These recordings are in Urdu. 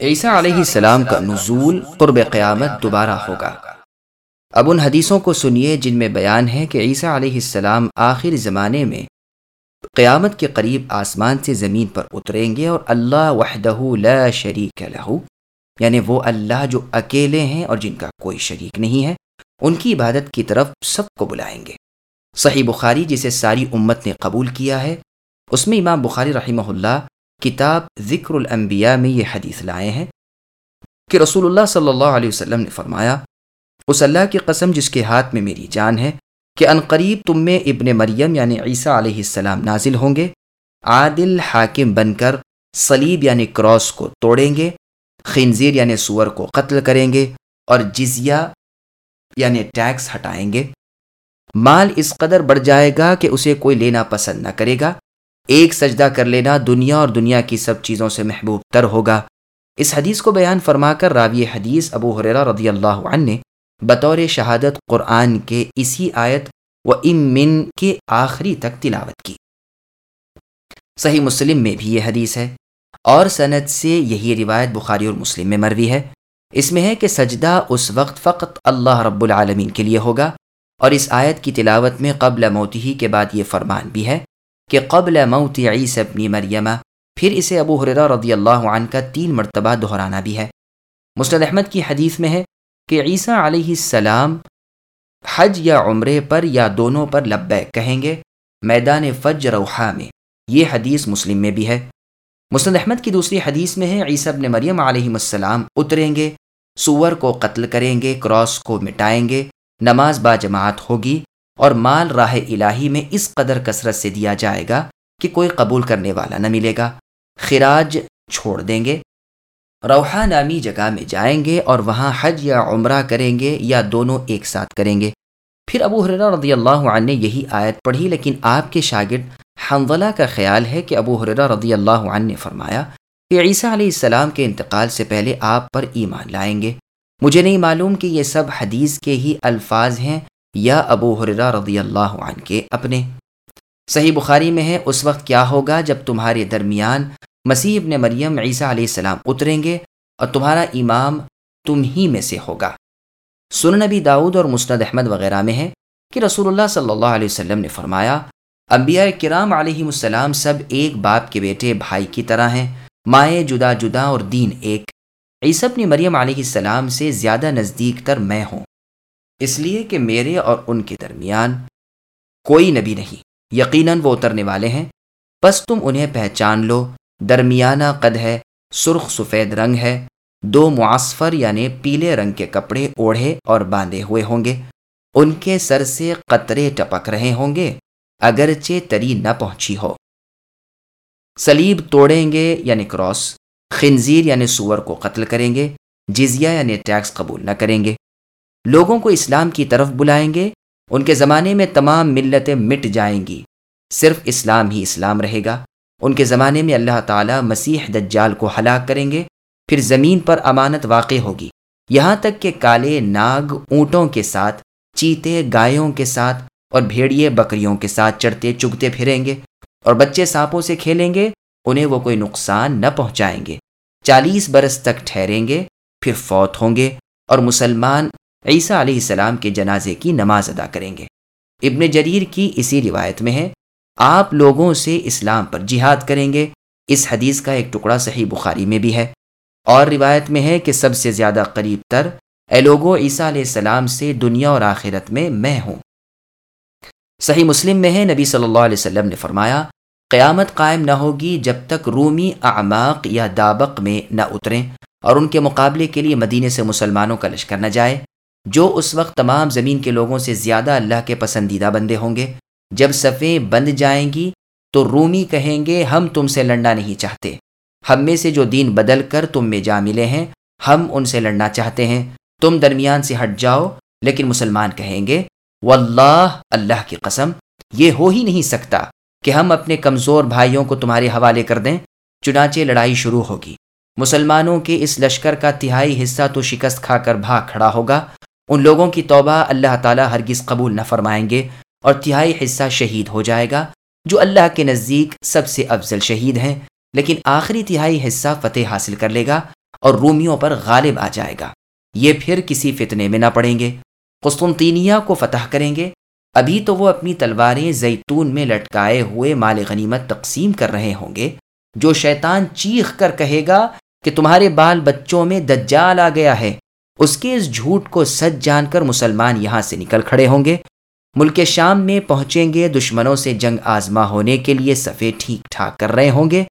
عیسیٰ علیہ السلام کا نزول قرب قیامت دوبارہ ہوگا۔ اب ان حدیثوں کو سنیے جن میں بیان ہے کہ عیسیٰ علیہ السلام آخر زمانے میں قیامت کے قریب آسمان سے زمین پر اتریں گے اور اللہ وحدہ لا شریک لہو یعنی وہ اللہ جو اکیلے ہیں اور جن کا کوئی شریک نہیں ہے، ان کی عبادت کی طرف سب کو بلائیں گے۔ صحیح بخاری جسے ساری امت نے قبول کیا ہے، اس میں امام بخاری رحمہ اللہ کتاب ذکر الانبیاء میں یہ حدیث لائے ہیں کہ رسول اللہ صلی اللہ علیہ وسلم نے فرمایا، اس اللہ کی قسم جس کے ہاتھ میں میری جان ہے کہ قریب تم میں ابن مریم یعنی عیسیٰ علیہ السلام نازل ہوں گے، عادل حاکم بن کر صلیب یعنی کراس کو توڑیں گے، خنزیر یعنی سور کو قتل کریں گے اور جزیہ یعنی ٹیکس ہٹائیں گے۔ مال اس قدر بڑھ جائے گا کہ اسے کوئی لینا پسند نہ کرے گا۔ ایک سجدہ کر لینا دنیا اور دنیا کی سب چیزوں سے محبوب تر ہوگا۔ اس حدیث کو بیان فرما کر راوی حدیث ابو حریرہ رضی اللہ عنہ نے بطور شہادت قرآن کے اسی آیت و امن کے آخری تک تلاوت کی۔ صحیح مسلم میں بھی یہ حدیث ہے اور صنعت سے یہی روایت بخاری اور مسلم میں مروی ہے۔ اس میں ہے کہ سجدہ اس وقت فقط اللہ رب العالمین کے لیے ہوگا اور اس آیت کی تلاوت میں قبل موتی ہی کے بعد یہ فرمان بھی ہے۔ کہ قبل موت عیسی ابن مریمہ پھر اسے ابو حریرہ رضی اللہ عنہ کا تین مرتبہ دہرانا بھی ہے۔ مسند احمد کی حدیث میں ہے کہ عیسیٰ علیہ السلام حج یا عمرے پر یا دونوں پر لبیک کہیں گے، میدان فج روحا میں۔ یہ حدیث مسلم میں بھی ہے۔ مسند احمد کی دوسری حدیث میں ہے، عیسیٰ ابن مریم علیہ السلام اتریں گے، سور کو قتل کریں گے، کراس کو مٹائیں گے، نماز با جماعت ہوگی۔ اور مال راہ الہی میں اس قدر کثرت سے دیا جائے گا کہ کوئی قبول کرنے والا نہ ملے گا۔ خراج چھوڑ دیں گے روحا نامی جگہ میں جائیں گے اور وہاں حج یا عمرہ کریں گے یا دونوں ایک ساتھ کریں گے۔ پھر ابو حرا رضی اللہ عنہ نے یہی آیت پڑھی، لیکن آپ کے شاگرد حنزلہ کا خیال ہے کہ ابو حرا رضی اللہ عنہ نے فرمایا کہ عیسیٰ علیہ السلام کے انتقال سے پہلے آپ پر ایمان لائیں گے۔ مجھے نہیں معلوم کہ یہ سب حدیث کے ہی الفاظ ہیں یا ابو حرا رضی اللہ عنہ کے اپنے۔ صحیح بخاری میں ہے، اس وقت کیا ہوگا جب تمہارے درمیان مسیح ابن مریم عیسیٰ علیہ السلام اتریں گے اور تمہارا امام تم ہی میں سے ہوگا۔ سن نبی داود اور مسند احمد وغیرہ میں ہے کہ رسول اللہ صلی اللہ علیہ وسلم نے فرمایا، انبیاء کرام علیہ السلام سب ایک باپ کے بیٹے بھائی کی طرح ہیں، مائیں جدا جدا اور دین ایک۔ عیسی ابن مریم علیہ السلام سے زیادہ نزدیک تر میں ہوں۔ اس لیے کہ میرے اور ان کے درمیان کوئی نبی نہیں۔ یقیناً وہ اترنے والے ہیں۔ بس تم انہیں پہچان لو۔ درمیانہ قد ہے، سرخ سفید رنگ ہے۔ دو معصفر یعنی پیلے رنگ کے کپڑے اوڑھے اور باندھے ہوئے ہوں گے۔ ان کے سر سے قطرے ٹپک رہے ہوں گے۔ اگرچہ تری نہ پہنچی ہو۔ سلیب توڑیں گے یعنی کراس۔ خنزیر یعنی سور کو قتل کریں گے۔ جزیہ یعنی ٹیکس قبول نہ کریں گے۔ لوگوں کو اسلام کی طرف بلائیں گے، ان کے زمانے میں تمام ملتیں مٹ جائیں گی۔ صرف اسلام ہی اسلام رہے گا۔ ان کے زمانے میں اللہ تعالیٰ مسیح دجال کو ہلاک کریں گے، پھر زمین پر امانت واقع ہوگی۔ یہاں تک کہ کالے ناگ اونٹوں کے ساتھ، چیتے گایوں کے ساتھ اور بھیڑیے بکریوں کے ساتھ چڑھتے چگتے پھریں گے اور بچے سانپوں سے کھیلیں گے، انہیں وہ کوئی نقصان نہ پہنچائیں گے۔ چالیس برس تک ٹھہریں گے، پھر فوت ہوں گے اور مسلمان عیسیٰ علیہ السلام کے جنازے کی نماز ادا کریں گے۔ ابن جریر کی اسی روایت میں ہے، آپ لوگوں سے اسلام پر جہاد کریں گے۔ اس حدیث کا ایک ٹکڑا صحیح بخاری میں بھی ہے۔ اور روایت میں ہے کہ سب سے زیادہ قریب تر، اے لوگوں عیسیٰ علیہ السلام سے دنیا اور آخرت میں میں ہوں۔ صحیح مسلم میں ہے، نبی صلی اللہ علیہ وسلم نے فرمایا، قیامت قائم نہ ہوگی جب تک رومی اعماق یا دابق میں نہ اتریں اور ان کے مقابلے کے لیے مدینے سے مسلمانوں کا لشکر نہ جائے۔ جو اس وقت تمام زمین کے لوگوں سے زیادہ اللہ کے پسندیدہ بندے ہوں گے۔ جب صفیں بند جائیں گی تو رومی کہیں گے، ہم تم سے لڑنا نہیں چاہتے۔ ہم میں سے جو دین بدل کر تم میں جا ملے ہیں، ہم ان سے لڑنا چاہتے ہیں۔ تم درمیان سے ہٹ جاؤ، لیکن مسلمان کہیں گے، واللہ اللہ کی قسم، یہ ہو ہی نہیں سکتا کہ ہم اپنے کمزور بھائیوں کو تمہارے حوالے کر دیں۔ چنانچہ لڑائی شروع ہوگی۔ مسلمانوں کے اس لشکر کا تہائی حصہ تو شکست کھا کر بھاگ کھڑا ہوگا۔ ان لوگوں کی توبہ اللہ تعالیٰ ہرگز قبول نہ فرمائیں گے اور تہائی حصہ شہید ہو جائے گا، جو اللہ کے نزدیک سب سے افضل شہید ہیں، لیکن آخری تہائی حصہ فتح حاصل کر لے گا اور رومیوں پر غالب آ جائے گا۔ یہ پھر کسی فتنے میں نہ پڑیں گے۔ قسطنطینیہ کو فتح کریں گے۔ ابھی تو وہ اپنی تلواریں زیتون میں لٹکائے ہوئے مال غنیمت تقسیم کر رہے ہوں گے، جو شیطان چیخ کر کہے گا کہ تمہارے بال بچوں میں دجال آ گیا ہے۔ اس کے اس جھوٹ کو سچ جان کر مسلمان یہاں سے نکل کھڑے ہوں گے۔ ملک شام میں پہنچیں گے، دشمنوں سے جنگ آزما ہونے کے لیے صفے ٹھیک ٹھاک کر رہے ہوں گے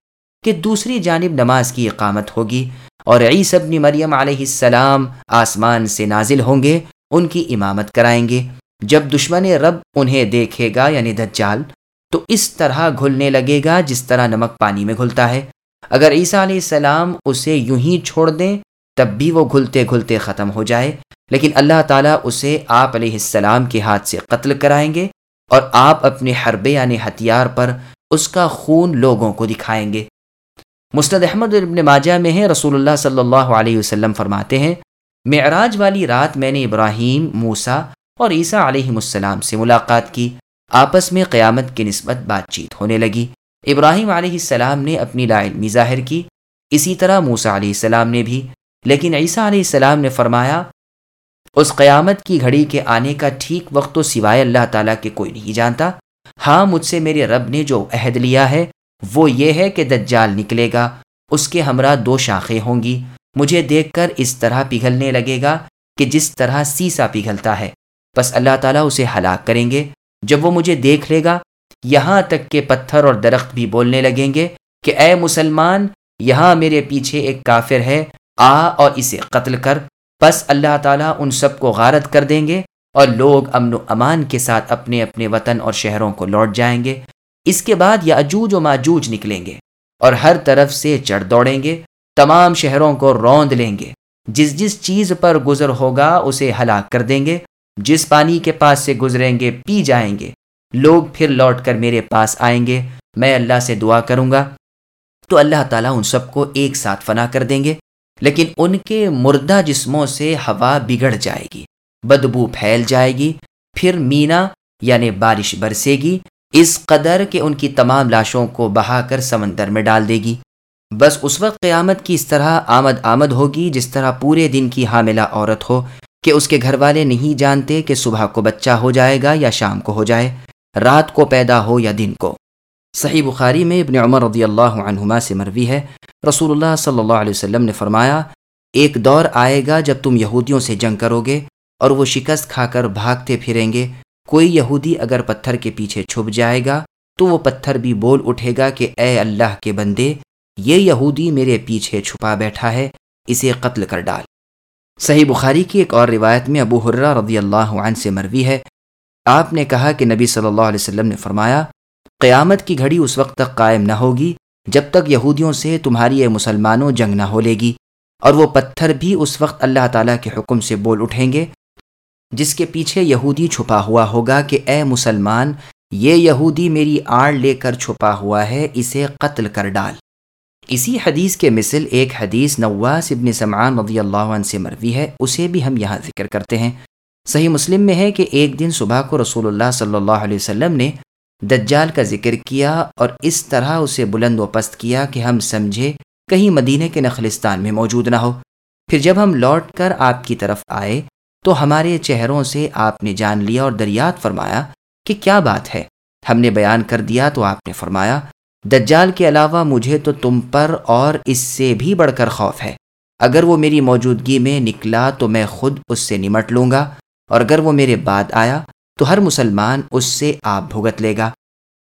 کہ دوسری جانب نماز کی اقامت ہوگی اور عیس ابن مریم علیہ السلام آسمان سے نازل ہوں گے، ان کی امامت کرائیں گے۔ جب دشمن رب انہیں دیکھے گا یعنی دجال، تو اس طرح گھلنے لگے گا جس طرح نمک پانی میں گھلتا ہے۔ اگر عیسیٰ علیہ السلام اسے یوں ہی چھوڑ دیں تب بھی وہ گھلتے گھلتے ختم ہو جائے۔ لیکن اللہ تعالیٰ اسے آپ علیہ السلام کے ہاتھ سے قتل کرائیں گے اور آپ اپنے حربے یعنی ہتھیار پر اس کا خون لوگوں کو دکھائیں گے۔ مستد احمد ابن ماجہ میں ہے، رسول اللہ صلی اللہ علیہ وسلم فرماتے ہیں، معراج والی رات میں نے ابراہیم موسا اور عیسیٰ علیہ السلام سے ملاقات کی۔ آپس میں قیامت کی نسبت بات چیت ہونے لگی۔ ابراہیم علیہ السلام نے اپنی لا علمی ظاہر کی۔ اسی طرح موسا علیہ السلام نے بھی لیکن عیسیٰ علیہ السلام نے فرمایا، اس قیامت کی گھڑی کے آنے کا ٹھیک وقت تو سوائے اللہ تعالیٰ کے کوئی نہیں جانتا۔ ہاں مجھ سے میرے رب نے جو عہد لیا ہے، وہ یہ ہے کہ دجال نکلے گا، اس کے ہمراہ دو شاخیں ہوں گی۔ مجھے دیکھ کر اس طرح پگھلنے لگے گا کہ جس طرح سیسا پگھلتا ہے۔ بس اللہ تعالیٰ اسے ہلاک کریں گے۔ جب وہ مجھے دیکھ لے گا، یہاں تک کہ پتھر اور درخت بھی بولنے لگیں گے کہ، اے مسلمان، یہاں میرے پیچھے ایک کافر ہے آ اور اسے قتل کر بس اللہ تعالیٰ ان سب کو غارت کر دیں گے اور لوگ امن و امان کے ساتھ اپنے اپنے وطن اور شہروں کو لوٹ جائیں گے۔ اس کے بعد یہ اجوج و ماجوج نکلیں گے اور ہر طرف سے چڑھ دوڑیں گے، تمام شہروں کو روند لیں گے۔ جس جس چیز پر گزر ہوگا اسے ہلاک کر دیں گے، جس پانی کے پاس سے گزریں گے، پی جائیں گے۔ لوگ پھر لوٹ کر میرے پاس آئیں گے، میں اللہ سے دعا کروں گا۔ تو اللہ تعالیٰ ان سب کو ایک ساتھ فنا کر دیں گے۔ لیکن ان کے مردہ جسموں سے ہوا بگڑ جائے گی، بدبو پھیل جائے گی، پھر مینا یعنی بارش برسے گی، اس قدر کہ ان کی تمام لاشوں کو بہا کر سمندر میں ڈال دے گی۔ بس اس وقت قیامت کی اس طرح آمد آمد ہوگی جس طرح پورے دن کی حاملہ عورت ہو، کہ اس کے گھر والے نہیں جانتے کہ صبح کو بچہ ہو جائے گا یا شام کو ہو جائے، رات کو پیدا ہو یا دن کو۔ صحیح بخاری میں ابن عمر رضی اللہ عنہما سے مروی ہے۔ رسول اللہ صلی اللہ علیہ وسلم نے فرمایا، ایک دور آئے گا جب تم یہودیوں سے جنگ کرو گے اور وہ شکست کھا کر بھاگتے پھریں گے۔ کوئی یہودی اگر پتھر کے پیچھے چھپ جائے گا، تو وہ پتھر بھی بول اٹھے گا کہ، اے اللہ کے بندے، یہ یہودی میرے پیچھے چھپا بیٹھا ہے، اسے قتل کر ڈال۔ صحیح بخاری کی ایک اور روایت میں ابو حرہ رضی اللہ عنہ سے مروی ہے۔ آپ نے کہا کہ نبی صلی اللہ علیہ وسلم نے فرمایا قیامت کی گھڑی اس وقت تک قائم نہ ہوگی جب تک یہودیوں سے تمہاری اے مسلمانوں جنگ نہ ہو لے گی اور وہ پتھر بھی اس وقت اللہ تعالیٰ کے حکم سے بول اٹھیں گے، جس کے پیچھے یہودی چھپا ہوا ہوگا کہ اے مسلمان، یہ یہودی میری آڑ لے کر چھپا ہوا ہے، اسے قتل کر ڈال۔ اسی حدیث کے مثل ایک حدیث نواس ابن سمعان رضی اللہ عنہ سے مروی ہے، اسے بھی ہم یہاں ذکر کرتے ہیں۔ صحیح مسلم میں ہے کہ ایک دن صبح کو رسول اللہ صلی اللہ علیہ وسلم نے دجال کا ذکر کیا اور اس طرح اسے بلند و پست کیا کہ ہم سمجھے کہیں مدینہ کے نخلستان میں موجود نہ ہو۔ پھر جب ہم لوٹ کر آپ کی طرف آئے تو ہمارے چہروں سے آپ نے جان لیا اور دریات فرمایا کہ کیا بات ہے۔ ہم نے بیان کر دیا تو آپ نے فرمایا، دجال کے علاوہ مجھے تو تم پر اور اس سے بھی بڑھ کر خوف ہے۔ اگر وہ میری موجودگی میں نکلا تو میں خود اس سے نمٹ لوں گا اور اگر وہ میرے بعد آیا تو ہر مسلمان اس سے آپ بھگت لے گا۔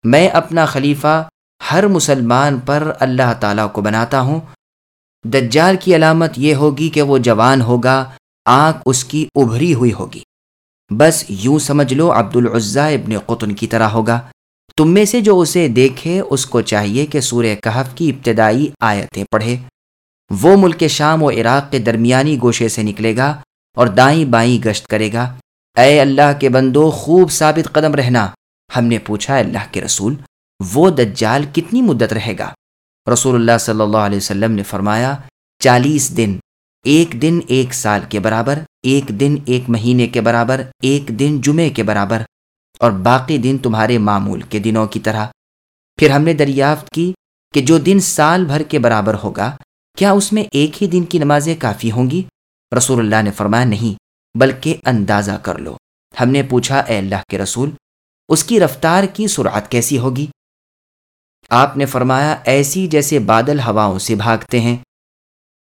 میں اپنا خلیفہ ہر مسلمان پر اللہ تعالیٰ کو بناتا ہوں۔ دجال کی علامت یہ ہوگی کہ وہ جوان ہوگا، آنکھ اس کی ابھری ہوئی ہوگی۔ بس یوں سمجھ لو عبد العزا ابن قطن کی طرح ہوگا۔ تم میں سے جو اسے دیکھے، اس کو چاہیے کہ سورہ کہف کی ابتدائی آیتیں پڑھے۔ وہ ملک شام و عراق کے درمیانی گوشے سے نکلے گا اور دائیں بائیں گشت کرے گا۔ اے اللہ کے بندو، خوب ثابت قدم رہنا۔ ہم نے پوچھا اللہ کے رسول، وہ دجال کتنی مدت رہے گا؟ رسول اللہ صلی اللہ علیہ وسلم نے فرمایا، چالیس دن۔ ایک دن ایک سال کے برابر، ایک دن ایک مہینے کے برابر، ایک دن جمعے کے برابر۔ اور باقی دن تمہارے معمول کے دنوں کی طرح۔ پھر ہم نے دریافت کی کہ جو دن سال بھر کے برابر ہوگا، کیا اس میں ایک ہی دن کی نمازیں کافی ہوں گی؟ رسول اللہ نے فرمایا، نہیں۔ بلکہ اندازہ کر لو۔ ہم نے پوچھا، اے اللہ کے رسول، اس کی رفتار کی سرعت کیسی ہوگی؟ آپ نے فرمایا، ایسی جیسے بادل ہواؤں سے بھاگتے ہیں۔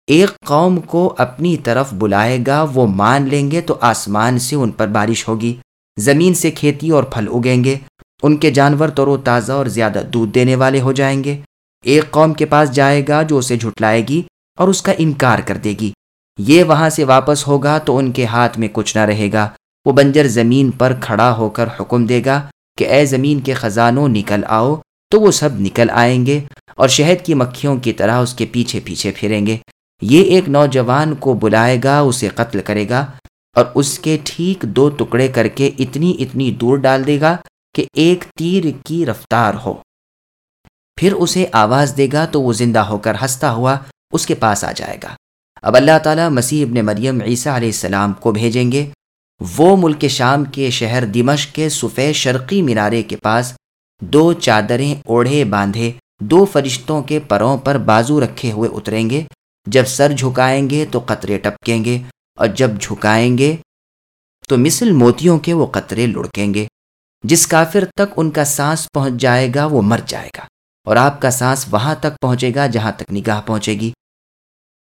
ایک قوم کو اپنی طرف بلائے گا، وہ مان لیں گے تو آسمان سے ان پر بارش ہوگی، زمین سے کھیتی اور پھل اگیں گے، ان کے جانور تر و تازہ اور زیادہ دودھ دینے والے ہو جائیں گے۔ ایک قوم کے پاس جائے گا جو اسے جھٹلائے گی اور اس کا انکار کر دے گی۔ یہ وہاں سے واپس ہوگا تو ان کے ہاتھ میں کچھ نہ رہے گا۔ وہ بنجر زمین پر کھڑا ہو کر حکم دے گا کہ اے زمین کے خزانوں نکل آؤ، تو وہ سب نکل آئیں گے اور شہد کی مکھیوں کی طرح اس کے پیچھے پیچھے پھریں گے۔ یہ ایک نوجوان کو بلائے گا، اسے قتل کرے گا اور اس کے ٹھیک دو ٹکڑے کر کے اتنی اتنی دور ڈال دے گا کہ ایک تیر کی رفتار ہو۔ پھر اسے آواز دے گا تو وہ زندہ ہو کر ہنستا ہوا اس کے پاس آ جائے گا۔ اب اللہ تعالیٰ مسیح ابن مریم عیسیٰ علیہ السلام کو بھیجیں گے۔ وہ ملک شام کے شہر دمش کے سفید شرقی مینارے کے پاس دو چادریں اوڑھے باندھے، دو فرشتوں کے پروں پر بازو رکھے ہوئے اتریں گے۔ جب سر جھکائیں گے تو قطرے ٹپکیں گے، اور جب جھکائیں گے تو مثل موتیوں کے وہ قطرے لڑکیں گے۔ جس کافر تک ان کا سانس پہنچ جائے گا، وہ مر جائے گا، اور آپ کا سانس وہاں تک پہنچے گا جہاں تک نگاہ پہنچے گی۔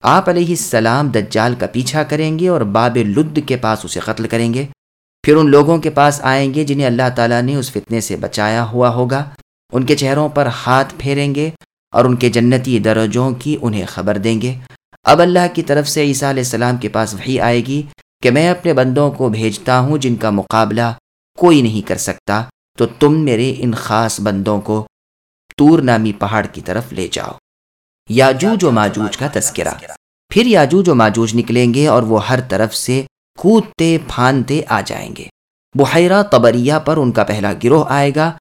آپ علیہ السلام دجال کا پیچھا کریں گے اور باب لد کے پاس اسے قتل کریں گے۔ پھر ان لوگوں کے پاس آئیں گے جنہیں اللہ تعالیٰ نے اس فتنے سے بچایا ہوا ہوگا۔ ان کے چہروں پر ہاتھ پھیریں گے اور ان کے جنتی درجوں کی انہیں خبر دیں گے۔ اب اللہ کی طرف سے عیسیٰ علیہ السلام کے پاس وہی آئے گی کہ میں اپنے بندوں کو بھیجتا ہوں جن کا مقابلہ کوئی نہیں کر سکتا۔ تو تم میرے ان خاص بندوں کو تور نامی پہاڑ کی طرف لے جاؤ۔ یاجوج و ماجوج کا تذکرہ۔ پھر یاجوج و ماجوج نکلیں گے اور وہ ہر طرف سے کودتے پھانتے آ جائیں گے۔ بحیرہ طبریہ پر ان کا پہلا گروہ آئے گا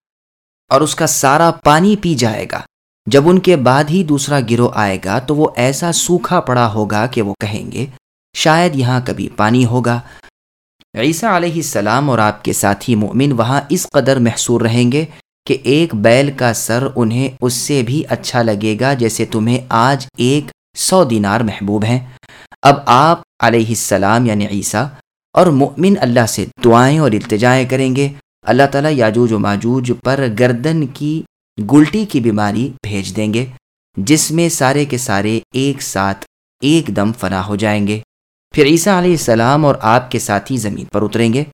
اور اس کا سارا پانی پی جائے گا۔ جب ان کے بعد ہی دوسرا گروہ آئے گا تو وہ ایسا سوکھا پڑا ہوگا کہ وہ کہیں گے، شاید یہاں کبھی پانی ہوگا۔ عیسیٰ علیہ السلام اور آپ کے ساتھی مومن وہاں اس قدر محصور رہیں گے کہ ایک بیل کا سر انہیں اس سے بھی اچھا لگے گا جیسے تمہیں آج ایک سو دینار محبوب ہیں۔ اب آپ علیہ السلام یعنی عیسیٰ اور مؤمن اللہ سے دعائیں اور التجائیں کریں گے۔ اللہ تعالیٰ یاجوج و ماجوج پر گردن کی، گلٹی کی بیماری بھیج دیں گے، جس میں سارے کے سارے ایک ساتھ ایک دم فنا ہو جائیں گے۔ پھر عیسیٰ علیہ السلام اور آپ کے ساتھی زمین پر اتریں گے،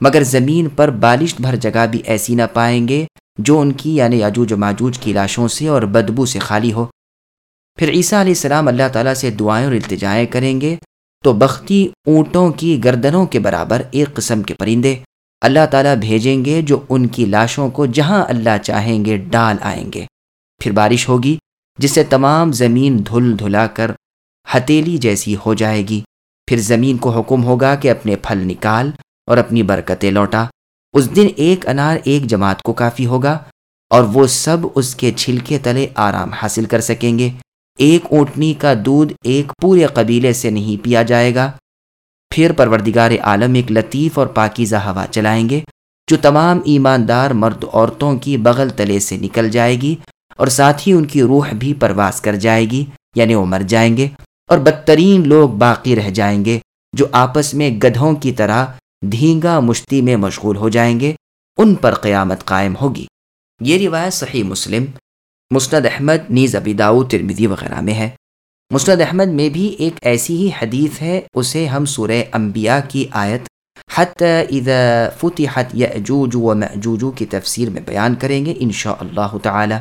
مگر زمین پر بالش بھر جگہ بھی ایسی نہ پائیں گے جو ان کی یعنی یاجوج و ماجوج کی لاشوں سے اور بدبو سے خالی ہو۔ پھر عیسیٰ علیہ السلام اللہ تعالیٰ سے دعائیں اور التجائیں کریں گے تو بختی اونٹوں کی گردنوں کے برابر ایک قسم کے پرندے اللہ تعالیٰ بھیجیں گے جو ان کی لاشوں کو جہاں اللہ چاہیں گے ڈال آئیں گے۔ پھر بارش ہوگی جس سے تمام زمین دھل دھلا کر ہتیلی جیسی ہو جائے گی۔ پھر زمین کو حکم ہوگا کہ اپنے پھل نکال اور اپنی برکتیں لوٹا۔ اس دن ایک انار ایک جماعت کو کافی ہوگا اور وہ سب اس کے چھلکے تلے آرام حاصل کر سکیں گے۔ ایک اونٹنی کا دودھ ایک پورے قبیلے سے نہیں پیا جائے گا۔ پھر پروردگار عالم ایک لطیف اور پاکیزہ ہوا چلائیں گے، جو تمام ایماندار مرد عورتوں کی بغل تلے سے نکل جائے گی اور ساتھ ہی ان کی روح بھی پرواز کر جائے گی یعنی وہ مر جائیں گے اور بدترین لوگ باقی رہ جائیں گے جو آپس میں گدھوں کی طرح دھینگا مشتی میں مشغول ہو جائیں گے، ان پر قیامت قائم ہوگی۔ یہ روایت صحیح مسلم مسند احمد، نیز ابیداؤ ترمیدی وغیرہ میں ہے۔ مسند احمد میں بھی ایک ایسی ہی حدیث ہے، اسے ہم سورہ انبیاء کی آیت حت اذا فتحت یأجوج و معجوج کی تفسیر میں بیان کریں گے انشاءاللہ اللہ تعالی۔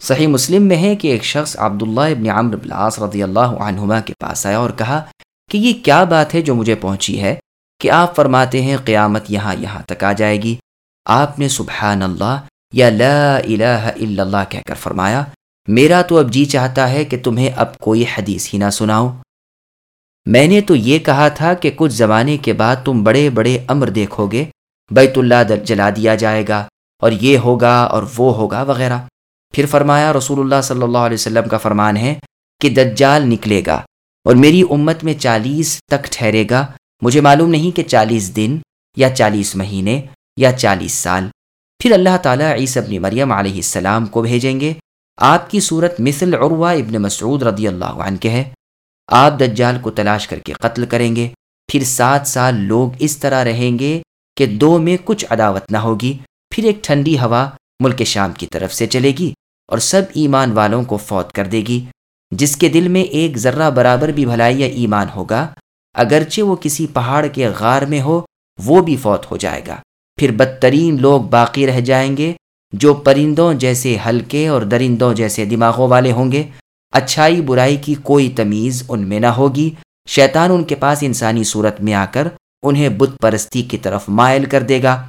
صحیح مسلم میں ہے کہ ایک شخص عبداللہ ابن عمر بلاس رضی اللہ عنہما کے پاس آیا اور کہا کہ یہ کیا بات ہے جو مجھے پہنچی ہے کہ آپ فرماتے ہیں قیامت یہاں یہاں تک آ جائے گی۔ آپ نے سبحان اللہ یا لا الہ الا اللہ کہہ کر فرمایا، میرا تو اب جی چاہتا ہے کہ تمہیں اب کوئی حدیث ہی نہ سناؤ میں نے تو یہ کہا تھا کہ کچھ زمانے کے بعد تم بڑے بڑے امر دیکھو گے، بیت اللہ جلا دیا جائے گا اور یہ ہوگا اور وہ ہوگا وغیرہ۔ پھر فرمایا، رسول اللہ صلی اللہ علیہ وسلم کا فرمان ہے کہ دجال نکلے گا اور میری امت میں چالیس تک ٹھہرے گا۔ مجھے معلوم نہیں کہ چالیس دن یا چالیس مہینے یا چالیس سال۔ پھر اللہ تعالیٰ عیسی ابن مریم علیہ السلام کو بھیجیں گے۔ آپ کی صورت مثل عروہ ابن مسعود رضی اللہ عنہ کے ہے۔ آپ دجال کو تلاش کر کے قتل کریں گے۔ پھر سات سال لوگ اس طرح رہیں گے کہ دو میں کچھ عداوت نہ ہوگی۔ پھر ایک ٹھنڈی ہوا ملک شام کی طرف سے چلے گی اور سب ایمان والوں کو فوت کر دے گی، جس کے دل میں ایک ذرہ برابر بھی بھلائی یا ایمان ہوگا، اگرچہ وہ کسی پہاڑ کے غار میں ہو، وہ بھی فوت ہو جائے گا۔ پھر بدترین لوگ باقی رہ جائیں گے، جو پرندوں جیسے ہلکے اور درندوں جیسے دماغوں والے ہوں گے۔ اچھائی برائی کی کوئی تمیز ان میں نہ ہوگی۔ شیطان ان کے پاس انسانی صورت میں آ کر انہیں بت پرستی کی طرف مائل کر دے گا۔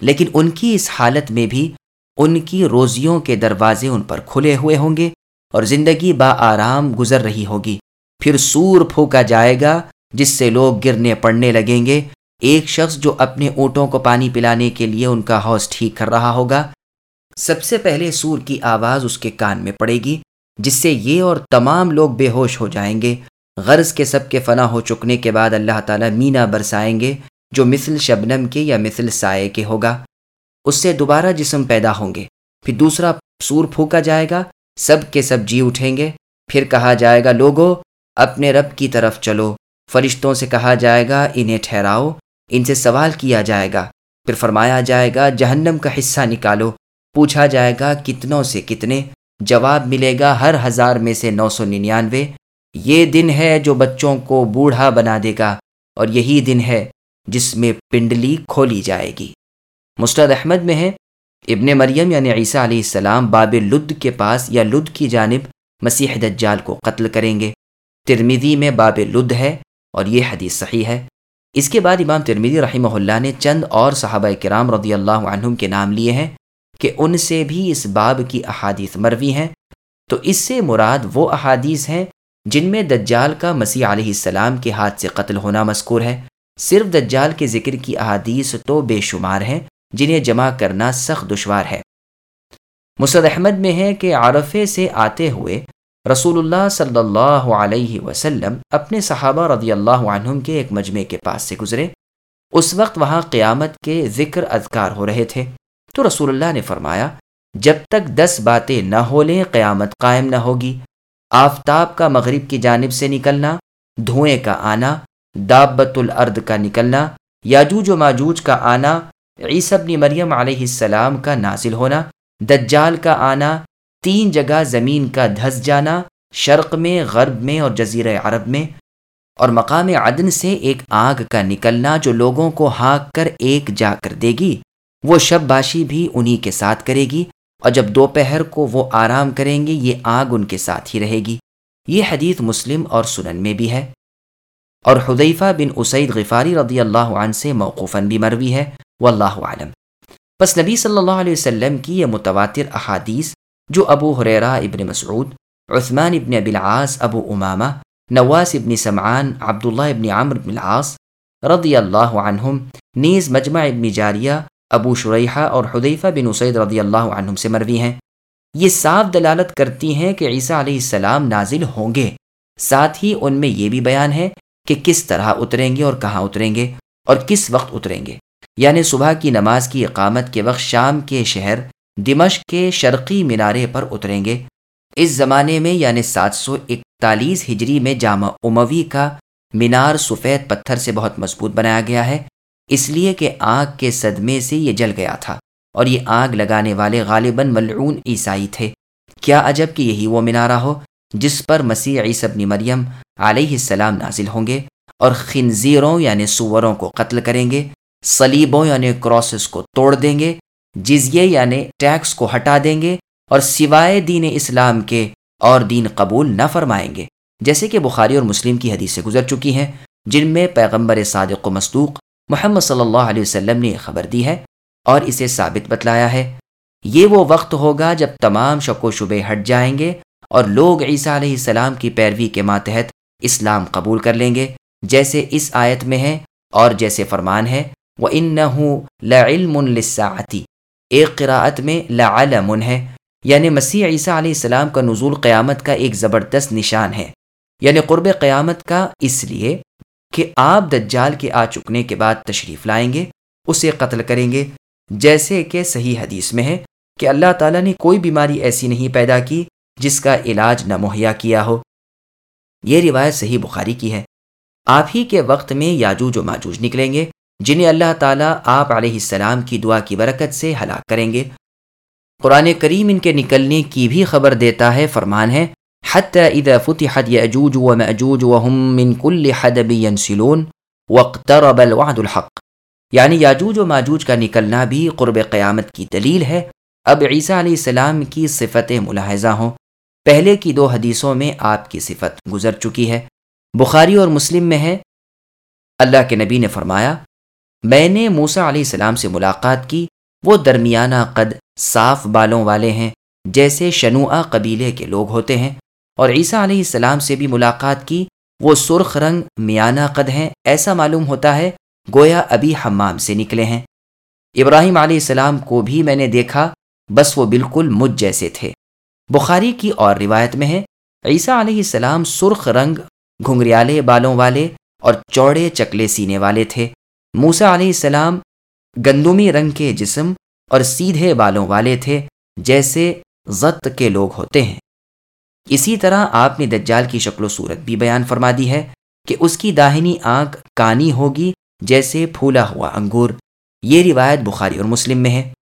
لیکن ان کی اس حالت میں بھی ان کی روزیوں کے دروازے ان پر کھلے ہوئے ہوں گے اور زندگی با آرام گزر رہی ہوگی۔ پھر سور پھونکا جائے گا، جس سے لوگ گرنے پڑنے لگیں گے۔ ایک شخص جو اپنے اونٹوں کو پانی پلانے کے لیے ان کا حوض ٹھیک کر رہا ہوگا۔ سب سے پہلے سور کی آواز اس کے کان میں پڑے گی، جس سے یہ اور تمام لوگ بے ہوش ہو جائیں گے۔ غرض کے سب کے فنا ہو چکنے کے بعد اللہ تعالیٰ مینا برسائیں گے، جو مثل شبنم کے یا مثل سائے کے ہوگا۔ اس سے دوبارہ جسم پیدا ہوں گے۔ پھر دوسرا سور پھونکا جائے گا، سب کے سب جی اٹھیں گے۔ پھر کہا جائے گا، لوگو، اپنے رب کی طرف چلو۔ فرشتوں سے کہا جائے گا، انہیں ٹھہراؤ۔ ان سے سوال کیا جائے گا۔ پھر فرمایا جائے گا، جہنم کا حصہ نکالو۔ پوچھا جائے گا، کتنوں سے کتنے؟ جواب ملے گا، ہر ہزار میں سے نو سو ننانوے۔ یہ دن ہے جو بچوں کو بوڑھا بنا دے گا، اور یہی دن ہے جس میں پنڈلی کھولی جائے گی۔ مستد احمد میں ہے۔ ابن مریم یعنی عیسیٰ علیہ السلام باب لد کے پاس یا لد کی جانب مسیح دجال کو قتل کریں گے۔ ترمیدی میں باب لد ہے اور یہ حدیث صحیح ہے۔ اس کے بعد امام ترمیدی رحمہ اللہ نے چند اور صحابہ کرام رضی اللہ عنہم کے نام لیے ہیں کہ ان سے بھی اس باب کی احادیث مروی ہیں۔ تو اس سے مراد وہ احادیث ہیں جن میں دجال کا مسیح علیہ السلام کے ہاتھ سے قتل ہونا مذکور ہے۔ صرف دجال کے ذکر کی احادیث تو بے شمار ہیں جنہیں جمع کرنا سخت دشوار ہے۔ مسد احمد میں ہے کہ عرفے سے آتے ہوئے رسول اللہ صلی اللہ علیہ وسلم اپنے صحابہ رضی اللہ عنہم کے ایک مجمع کے پاس سے گزرے۔ اس وقت وہاں قیامت کے ذکر اذکار ہو رہے تھے۔ تو رسول اللہ نے فرمایا، جب تک دس باتیں نہ ہو لیں قیامت قائم نہ ہوگی۔ آفتاب کا مغرب کی جانب سے نکلنا، دھوئیں کا آنا، دابت الارض کا نکلنا، یاجوج و ماجوج کا آنا عیسبنی مریم علیہ السلام کا نازل ہونا، دجال کا آنا تین جگہ زمین کا دھس جانا، شرق میں، غرب میں اور جزیر عرب میں، اور مقام عدن سے ایک آگ کا نکلنا جو لوگوں کو ہانک کر ایک جا کر دے گی، وہ شب باشی بھی انہی کے ساتھ کرے گی، اور جب دوپہر کو وہ آرام کریں گے، یہ آگ ان کے ساتھ ہی رہے گی۔ یہ حدیث مسلم اور سنن میں بھی ہے۔ اور حدیفہ بن اسید غفاری رضی اللہ عنہ سے موقوفاً بھی مروی ہے۔ واللہ عالم بس نبی صلی اللہ علیہ وسلم کی یہ متواتر احادیث جو ابو حریرہ ابن مسعود، عثمان ابن ابی العاص، ابو امامہ، نواس ابن سمعان، عبداللہ ابن عمر بن العاص رضی اللہ عنہم، نیز مجمع ابن جاریہ، ابو شریحہ اور حدیفہ بن اسید رضی اللہ عنہم سے مروی ہیں۔ یہ صاف دلالت کرتی ہیں کہ عیسیٰ علیہ السلام نازل ہوں گے۔ ساتھ ہی ان میں یہ بھی بیان ہے کہ کس طرح اتریں گے اور کہاں اتریں گے اور کس وقت اتریں گے۔ یعنی صبح کی نماز کی اقامت کے وقت شام کے شہر دمشق کے شرقی مینارے پر اتریں گے۔ اس زمانے میں یعنی سات سو اکتالیس ہجری میں جامع اموی کا مینار سفید پتھر سے بہت مضبوط بنایا گیا ہے، اس لیے کہ آگ کے صدمے سے یہ جل گیا تھا۔ اور یہ آگ لگانے والے غالباً ملعون عیسائی تھے۔ کیا عجب کہ یہی وہ مینارہ ہو، جس پر مسیح عیسبنی مریم علیہ السلام نازل ہوں گے اور خنزیروں یعنی سوروں کو قتل کریں گے سلیبوں یعنی کراسس کو توڑ دیں گے جزیے یعنی ٹیکس کو ہٹا دیں گے اور سوائے دین اسلام کے اور دین قبول نہ فرمائیں گے، جیسے کہ بخاری اور مسلم کی حدیثیں گزر چکی ہیں، جن میں پیغمبر صادق و مصدوق محمد صلی اللہ علیہ وسلم نے خبر دی ہے اور اسے ثابت بتلایا ہے۔ یہ وہ وقت ہوگا جب تمام شک و شبے ہٹ جائیں گے اور لوگ عیسیٰ علیہ السلام کی پیروی کے ماتحت اسلام قبول کر لیں گے، جیسے اس آیت میں ہے اور جیسے فرمان ہے وہ ان نہ لعلم لساعتی ایک قراءت میں لعلم ہے۔ یعنی مسیح عیسیٰ علیہ السلام کا نزول قیامت کا ایک زبردست نشان ہے۔ یعنی قرب قیامت کا اس لیے کہ آپ دجال کے آ چکنے کے بعد تشریف لائیں گے، اسے قتل کریں گے۔ جیسے کہ صحیح حدیث میں ہے کہ اللہ تعالیٰ نے کوئی بیماری ایسی نہیں پیدا کی جس کا علاج نہ مہیا کیا ہو۔ یہ روایت صحیح بخاری کی ہے۔ آپ ہی کے وقت میں یاجوج و ماجوج نکلیں گے۔ جنہیں اللہ تعالیٰ آپ علیہ السلام کی دعا کی برکت سے ہلاک کریں گے۔ قرآن کریم ان کے نکلنے کی بھی خبر دیتا ہے، فرمان ہے اذا فتحت یاجوج وماجوج وهم من كل حدب ينسلون واقترب الوعد الحق. یعنی یاجوج و ماجوج کا نکلنا بھی قرب قیامت کی دلیل ہے۔ اب عیسیٰ علیہ السلام کی صفت ملاحظہ ہوں۔ پہلے کی دو حدیثوں میں آپ کی صفت گزر چکی ہے۔ بخاری اور مسلم میں ہے۔ اللہ کے نبی نے فرمایا میں نے موسا علیہ السلام سے ملاقات کی۔ وہ درمیانہ قد صاف بالوں والے ہیں، جیسے شنوعہ قبیلے کے لوگ ہوتے ہیں۔ اور عیسیٰ علیہ السلام سے بھی ملاقات کی۔ وہ سرخ رنگ میانہ قد ہیں، ایسا معلوم ہوتا ہے، گویا ابھی حمام سے نکلے ہیں۔ ابراہیم علیہ السلام کو بھی میں نے دیکھا، بس وہ بالکل مجھ جیسے تھے۔ بخاری کی اور روایت میں ہے، عیسیٰ علیہ السلام سرخ رنگ، گھنگریالے بالوں والے اور چوڑے چکلے سینے والے تھے۔ موسا علیہ السلام گندمی رنگ کے جسم اور سیدھے بالوں والے تھے جیسے ضت کے لوگ ہوتے ہیں۔ اسی طرح آپ نے دجال کی شکل و صورت بھی بیان فرما دی ہے کہ اس کی داہنی آنکھ کانی ہوگی جیسے پھولا ہوا انگور۔ یہ روایت بخاری اور مسلم میں ہے۔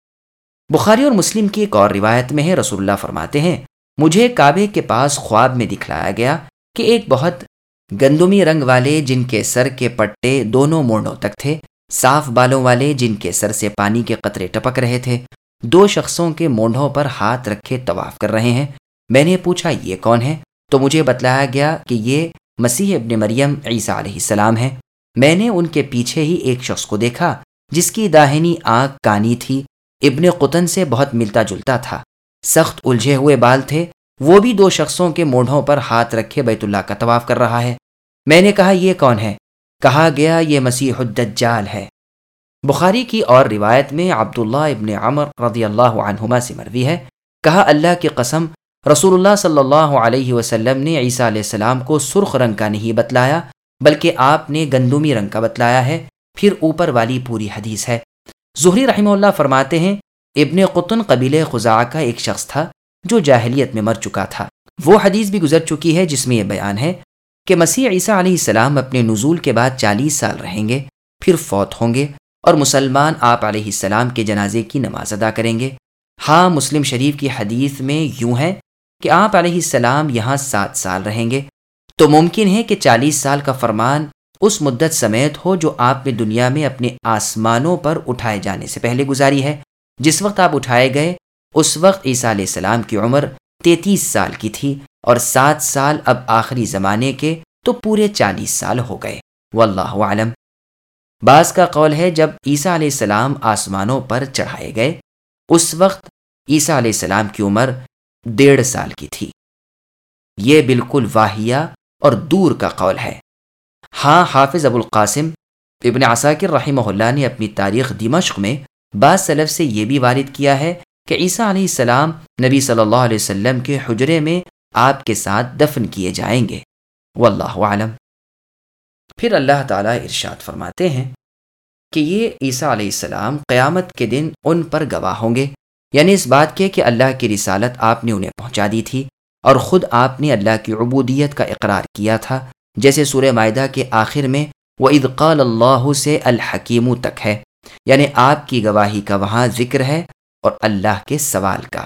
بخاری اور مسلم کی ایک اور روایت میں ہے، رسول اللہ فرماتے ہیں، مجھے کعبے کے پاس خواب میں دکھلایا گیا کہ ایک بہت گندمی رنگ والے جن کے سر کے پٹے دونوں مونڈوں تک تھے، صاف بالوں والے جن کے سر سے پانی کے قطرے ٹپک رہے تھے، دو شخصوں کے مونڈوں پر ہاتھ رکھے طواف کر رہے ہیں۔ میں نے پوچھا، یہ کون ہے؟ تو مجھے بتلایا گیا کہ یہ مسیح ابن مریم عیسیٰ علیہ السلام ہے میں نے ان کے پیچھے ہی ایک شخص کو دیکھا، جس کی داہنی آنکھ کانی تھی، ابن قطن سے بہت ملتا جلتا تھا۔ سخت الجھے ہوئے بال تھے۔ وہ بھی دو شخصوں کے موڑھوں پر ہاتھ رکھے بیت اللہ کا طواف کر رہا ہے۔ میں نے کہا، یہ کون ہے؟ کہا گیا، یہ مسیح الدجال ہے۔ بخاری کی اور روایت میں عبداللہ ابن عمر رضی اللہ عنہما سے مروی ہے۔ کہا، اللہ کی قسم رسول اللہ صلی اللہ علیہ وسلم نے عیسیٰ علیہ السلام کو سرخ رنگ کا نہیں بتلایا، بلکہ آپ نے گندمی رنگ کا بتلایا ہے۔ پھر اوپر والی پوری حدیث ہے۔ ظہری رحمہ اللہ فرماتے ہیں، ابن قطن قبیل خزا کا ایک شخص تھا جو جاہلیت میں مر چکا تھا۔ وہ حدیث بھی گزر چکی ہے جس میں یہ بیان ہے کہ مسیح عیسیٰ علیہ السلام اپنے نزول کے بعد چالیس سال رہیں گے، پھر فوت ہوں گے اور مسلمان آپ علیہ السلام کے جنازے کی نماز ادا کریں گے۔ ہاں مسلم شریف کی حدیث میں یوں ہے کہ آپ علیہ السلام یہاں سات سال رہیں گے۔ تو ممکن ہے کہ چالیس سال کا فرمان اس مدت سمیت ہو جو آپ نے دنیا میں اپنے آسمانوں پر اٹھائے جانے سے پہلے گزاری ہے۔ جس وقت آپ اٹھائے گئے، اس وقت عیسیٰ علیہ السلام کی عمر تینتیس سال کی تھی۔ اور سات سال اب آخری زمانے کے تو پورے چالیس سال ہو گئے۔ واللہ عالم بعض کا قول ہے جب عیسیٰ علیہ السلام آسمانوں پر چڑھائے گئے، اس وقت عیسیٰ علیہ السلام کی عمر ڈیڑھ سال کی تھی۔ یہ بالکل واحیہ اور دور کا قول ہے۔ ہاں حافظ ابو القاسم ابن عساکر رحمہ اللہ نے اپنی تاریخ دمشق میں بعض سلف سے یہ بھی وارد کیا ہے کہ عیسیٰ علیہ السلام نبی صلی اللہ علیہ وسلم کے حجرے میں آپ کے ساتھ دفن کیے جائیں گے۔ واللہ عالم پھر اللہ تعالیٰ ارشاد فرماتے ہیں کہ یہ عیسیٰ علیہ السلام قیامت کے دن ان پر گواہ ہوں گے۔ یعنی اس بات کے کہ اللہ کی رسالت آپ نے انہیں پہنچا دی تھی اور خود آپ نے اللہ کی عبودیت کا اقرار کیا تھا، جیسے سورہ معدہ کے آخر میں وہ ادقال اللہ سے الحکیم تک ہے۔ یعنی آپ کی گواہی کا وہاں ذکر ہے اور اللہ کے سوال کا۔